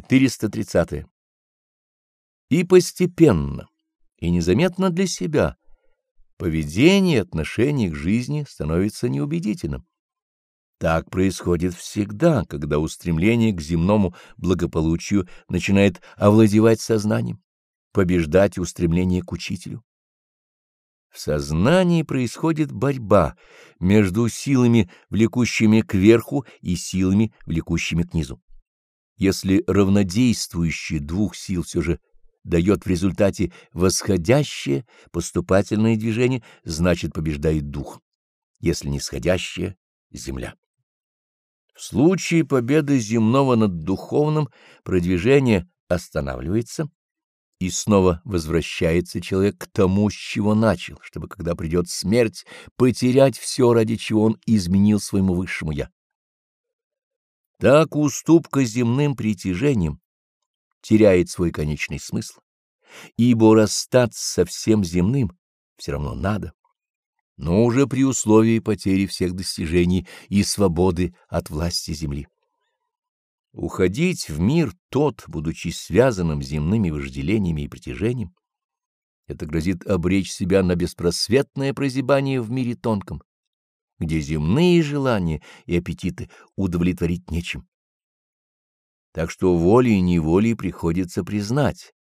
430. И постепенно, и незаметно для себя, поведение и отношение к жизни становится неубедительным. Так происходит всегда, когда устремление к земному благополучию начинает овладевать сознанием, побеждать устремление к учителю. В сознании происходит борьба между силами, влекущими кверху, и силами, влекущими к низу. Если равнодействующие двух сил все же дает в результате восходящее поступательное движение, значит побеждает дух, если нисходящее — земля. В случае победы земного над духовным продвижение останавливается, и снова возвращается человек к тому, с чего начал, чтобы, когда придет смерть, потерять все, ради чего он изменил своему высшему «я». Так уступка земным притяжением теряет свой конечный смысл, ибо расстаться со всем земным все равно надо, но уже при условии потери всех достижений и свободы от власти земли. Уходить в мир тот, будучи связанным земными вожделениями и притяжением, это грозит обречь себя на беспросветное прозябание в мире тонком, где земные желания и аппетиты удовлетворить нечем. Так что волей и неволей приходится признать,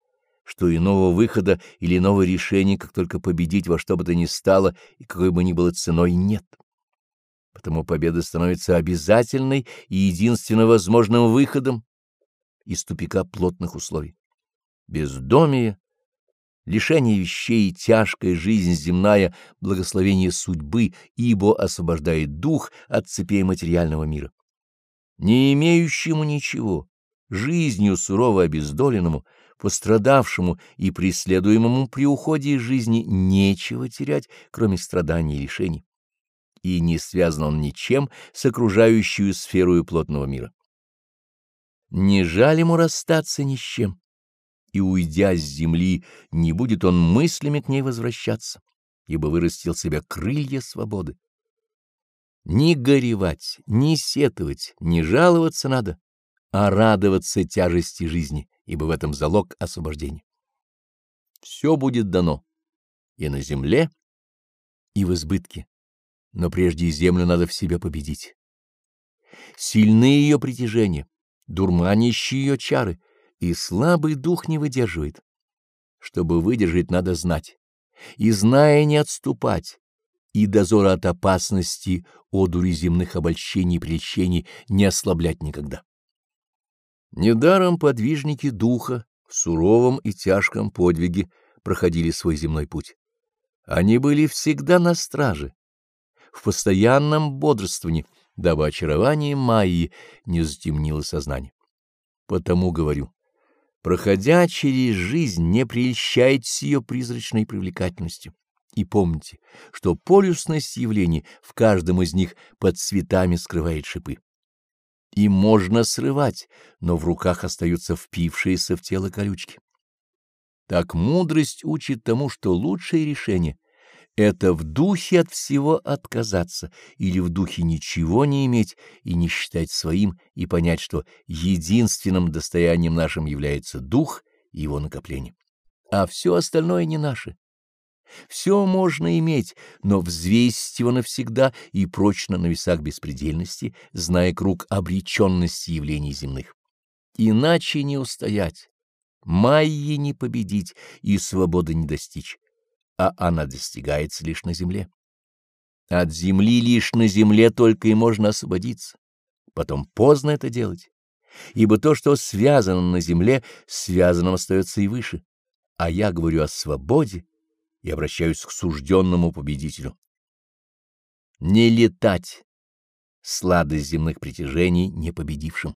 что иного выхода или иного решения, как только победить во что бы то ни стало и какой бы ни было ценой, нет. Потому победа становится обязательной и единственно возможным выходом из тупика плотных условий. Бездомие, лишение вещей и тяжкая жизнь земная, благословение судьбы, ибо освобождает дух от цепей материального мира. Не имеющему ничего, жизнью сурово обездоленному, пострадавшему и преследуемому при уходе из жизни нечего терять, кроме страданий и лишений и не связан он ничем с окружающую сферою плотного мира. Не жаль ему расстаться ни с чем, и, уйдя с земли, не будет он мыслями к ней возвращаться, ибо вырастил себя крылья свободы. Ни горевать, ни сетовать, ни жаловаться надо, а радоваться тяжести жизни, ибо в этом залог освобождения. Все будет дано и на земле, и в избытке но прежде землю надо в себе победить. Сильны ее притяжения, дурманящие ее чары, и слабый дух не выдерживает. Чтобы выдержать, надо знать, и, зная, не отступать, и дозора от опасности, одури земных обольщений и прельщений не ослаблять никогда. Недаром подвижники духа в суровом и тяжком подвиге проходили свой земной путь. Они были всегда на страже, в постоянном бодрствовании, дабы очарование Майи не затемнило сознание. Потому говорю, проходя через жизнь, не прельщайтесь ее призрачной привлекательностью. И помните, что полюсность явлений в каждом из них под цветами скрывает шипы. И можно срывать, но в руках остаются впившиеся в тело колючки. Так мудрость учит тому, что лучшее решение это в духе от всего отказаться или в духе ничего не иметь и не считать своим и понять, что единственным достоянием нашим является дух и его накопление, а все остальное не наше. Все можно иметь, но взвесить его навсегда и прочно на весах беспредельности, зная круг обреченности явлений земных. Иначе не устоять, майи не победить и свободы не достичь а она достигается лишь на земле. От земли лишь на земле только и можно освободиться. Потом поздно это делать, ибо то, что связано на земле, связанным остается и выше. А я говорю о свободе и обращаюсь к сужденному победителю. Не летать, сладость земных притяжений не победившим.